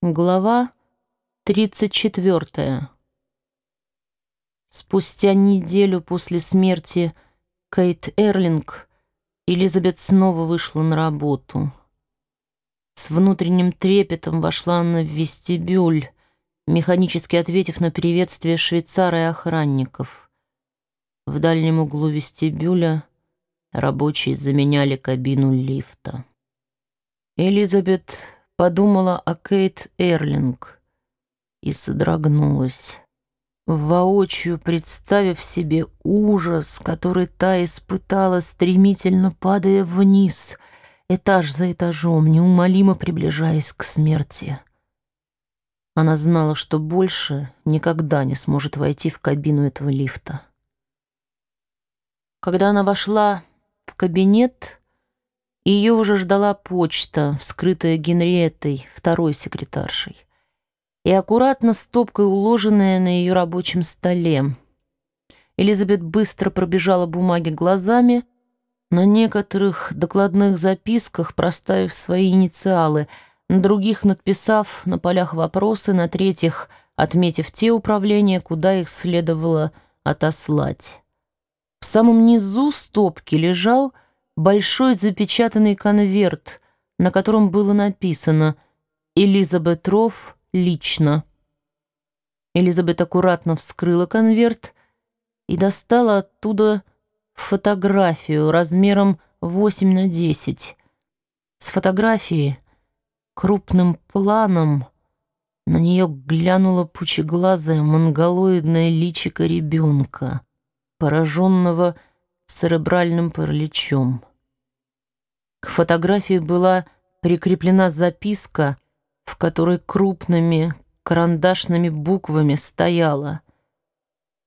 Глава 34. Спустя неделю после смерти Кейт Эрлинг Элизабет снова вышла на работу. С внутренним трепетом вошла она в вестибюль, механически ответив на приветствие швейцара и охранников. В дальнем углу вестибюля рабочие заменяли кабину лифта. Элизабет подумала о Кейт Эрлинг и содрогнулась, воочию представив себе ужас, который та испытала, стремительно падая вниз, этаж за этажом, неумолимо приближаясь к смерти. Она знала, что больше никогда не сможет войти в кабину этого лифта. Когда она вошла в кабинет, ее уже ждала почта, вскрытая Генриеттой, второй секретаршей, и аккуратно стопкой уложенная на ее рабочем столе. Элизабет быстро пробежала бумаги глазами, на некоторых докладных записках проставив свои инициалы, на других надписав на полях вопросы, на третьих отметив те управления, куда их следовало отослать. В самом низу стопки лежал большой запечатанный конверт, на котором было написано «Элизабет Рофф лично». Элизабет аккуратно вскрыла конверт и достала оттуда фотографию размером 8 на 10. С фотографии крупным планом на нее глянуло пучеглазое монголоидное личико ребенка, пораженного церебральным параличом. К фотографии была прикреплена записка, в которой крупными карандашными буквами стояло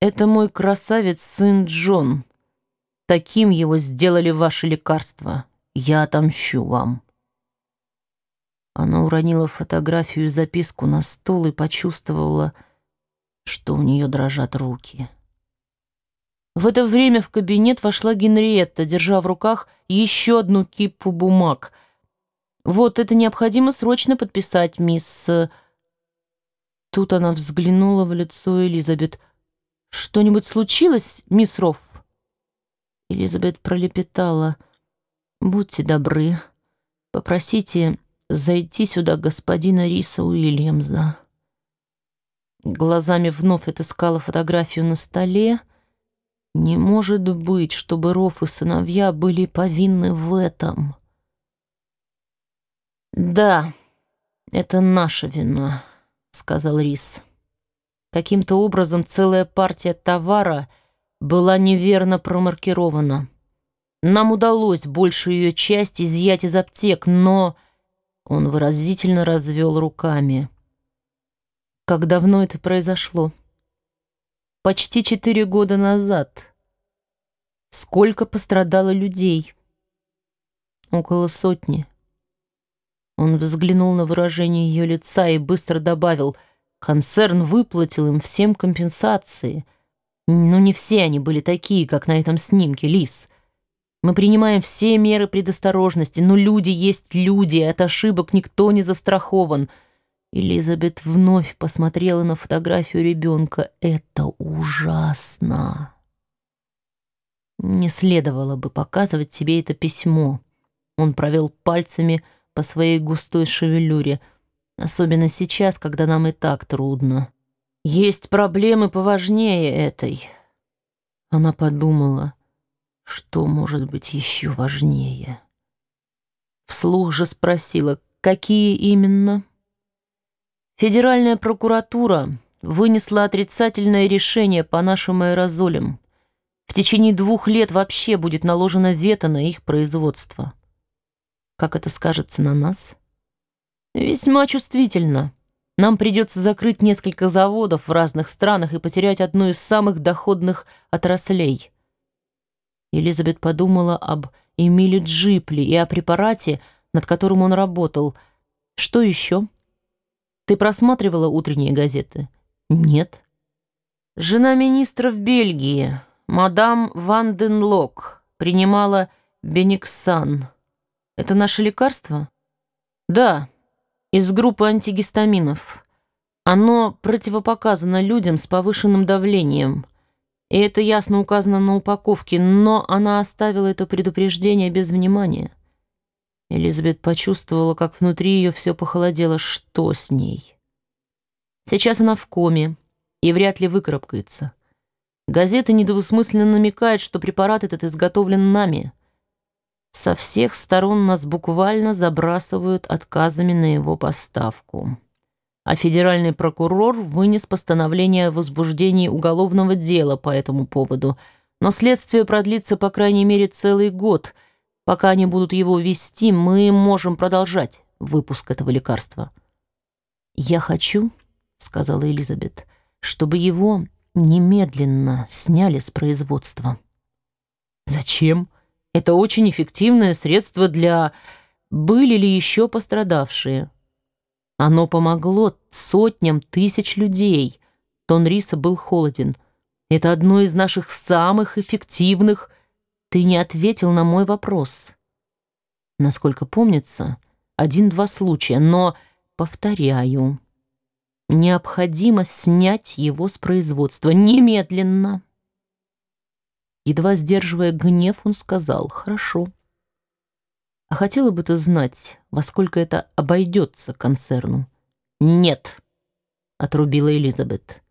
«Это мой красавец сын Джон. Таким его сделали ваши лекарства. Я отомщу вам». Она уронила фотографию и записку на стол и почувствовала, что у нее дрожат руки. В это время в кабинет вошла Генриетта, держа в руках еще одну кипу бумаг. «Вот это необходимо срочно подписать, мисс...» Тут она взглянула в лицо Элизабет. «Что-нибудь случилось, мисс Рофф?» Элизабет пролепетала. «Будьте добры, попросите зайти сюда господина Риса Уильямса». Глазами вновь отыскала фотографию на столе, не может быть, чтобы Ров и сыновья были повинны в этом. «Да, это наша вина», — сказал Рис. Каким-то образом целая партия товара была неверно промаркирована. Нам удалось большую ее часть изъять из аптек, но... Он выразительно развел руками. Как давно это произошло? Почти четыре года назад. Сколько пострадало людей? Около сотни. Он взглянул на выражение ее лица и быстро добавил, концерн выплатил им всем компенсации. Но не все они были такие, как на этом снимке, Лис. Мы принимаем все меры предосторожности, но люди есть люди, от ошибок никто не застрахован — Элизабет вновь посмотрела на фотографию ребенка. «Это ужасно!» Не следовало бы показывать себе это письмо. Он провел пальцами по своей густой шевелюре, особенно сейчас, когда нам и так трудно. Есть проблемы поважнее этой. Она подумала, что может быть еще важнее. Вслух же спросила, какие именно? Федеральная прокуратура вынесла отрицательное решение по нашим аэрозолям. В течение двух лет вообще будет наложено вето на их производство. Как это скажется на нас? Весьма чувствительно. Нам придется закрыть несколько заводов в разных странах и потерять одну из самых доходных отраслей. Элизабет подумала об Эмиле Джипли и о препарате, над которым он работал. Что еще? Ты просматривала утренние газеты? Нет. Жена министра в Бельгии, мадам Ванденлок, принимала Бениксан. Это наше лекарство? Да. из группы антигистаминов. Оно противопоказано людям с повышенным давлением. И это ясно указано на упаковке, но она оставила это предупреждение без внимания. Элизабет почувствовала, как внутри ее все похолодело. Что с ней? Сейчас она в коме и вряд ли выкарабкается. Газета недвусмысленно намекает, что препарат этот изготовлен нами. Со всех сторон нас буквально забрасывают отказами на его поставку. А федеральный прокурор вынес постановление о возбуждении уголовного дела по этому поводу. Но следствие продлится по крайней мере целый год. Пока они будут его вести, мы можем продолжать выпуск этого лекарства. «Я хочу», — сказала Элизабет, — «чтобы его немедленно сняли с производства». «Зачем?» Это очень эффективное средство для... Были ли еще пострадавшие? Оно помогло сотням тысяч людей. Тон риса был холоден. Это одно из наших самых эффективных... Ты не ответил на мой вопрос. Насколько помнится, один-два случая, но, повторяю, необходимо снять его с производства немедленно. Едва сдерживая гнев, он сказал «Хорошо». «А хотела бы ты знать, во сколько это обойдется концерну?» «Нет», — отрубила Элизабет.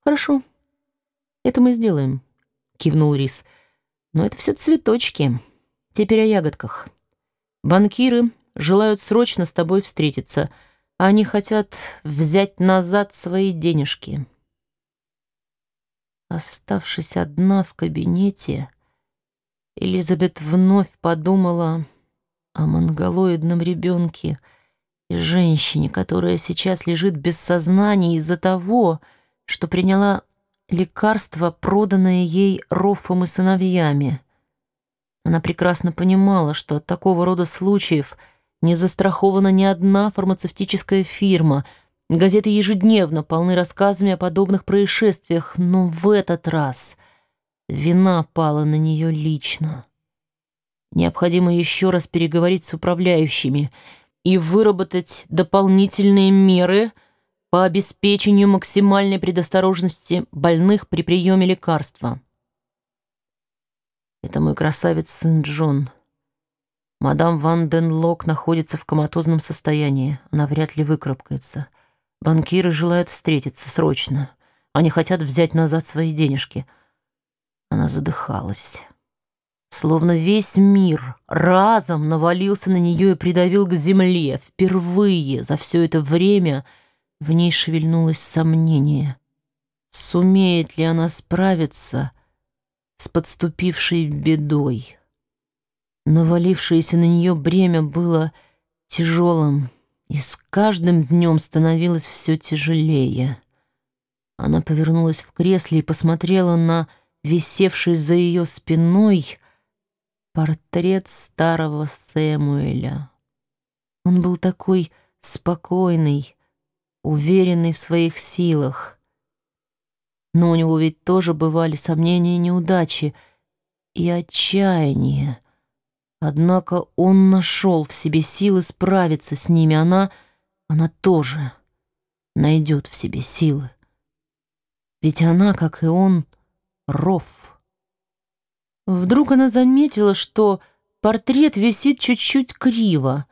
«Хорошо, это мы сделаем», — кивнул Рис. «Но это все цветочки. Теперь о ягодках. Банкиры желают срочно с тобой встретиться. Они хотят взять назад свои денежки». Оставшись одна в кабинете, Элизабет вновь подумала о монголоидном ребенке и женщине, которая сейчас лежит без сознания из-за того, что приняла лекарство, проданное ей Роффом и сыновьями. Она прекрасно понимала, что от такого рода случаев не застрахована ни одна фармацевтическая фирма — Газеты ежедневно полны рассказами о подобных происшествиях, но в этот раз вина пала на нее лично. Необходимо еще раз переговорить с управляющими и выработать дополнительные меры по обеспечению максимальной предосторожности больных при приеме лекарства. Это мой красавец сын Джон. Мадам Ван Ден Лок находится в коматозном состоянии. Она вряд ли выкарабкается. Банкиры желают встретиться срочно. Они хотят взять назад свои денежки. Она задыхалась. Словно весь мир разом навалился на нее и придавил к земле. Впервые за все это время в ней шевельнулось сомнение. Сумеет ли она справиться с подступившей бедой? Навалившееся на нее бремя было тяжелым, и с каждым днем становилось все тяжелее. Она повернулась в кресле и посмотрела на висевший за ее спиной портрет старого Сэмуэля. Он был такой спокойный, уверенный в своих силах. Но у него ведь тоже бывали сомнения и неудачи, и отчаяние — Однако он нашел в себе силы справиться с ними. Она, она тоже найдет в себе силы. Ведь она, как и он, ров. Вдруг она заметила, что портрет висит чуть-чуть криво.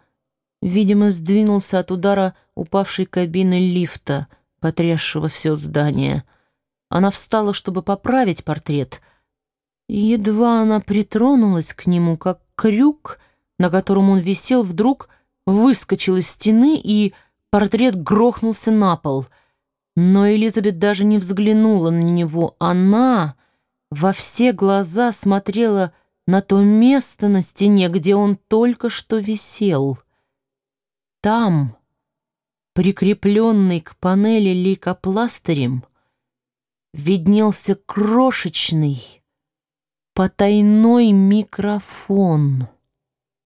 Видимо, сдвинулся от удара упавшей кабины лифта, потрясшего все здание. Она встала, чтобы поправить портрет. Едва она притронулась к нему, как крюк, на котором он висел, вдруг выскочил из стены, и портрет грохнулся на пол. Но Элизабет даже не взглянула на него. Она во все глаза смотрела на то место на стене, где он только что висел. Там, прикрепленный к панели лейкопластырем, виднелся крошечный, потайной микрофон —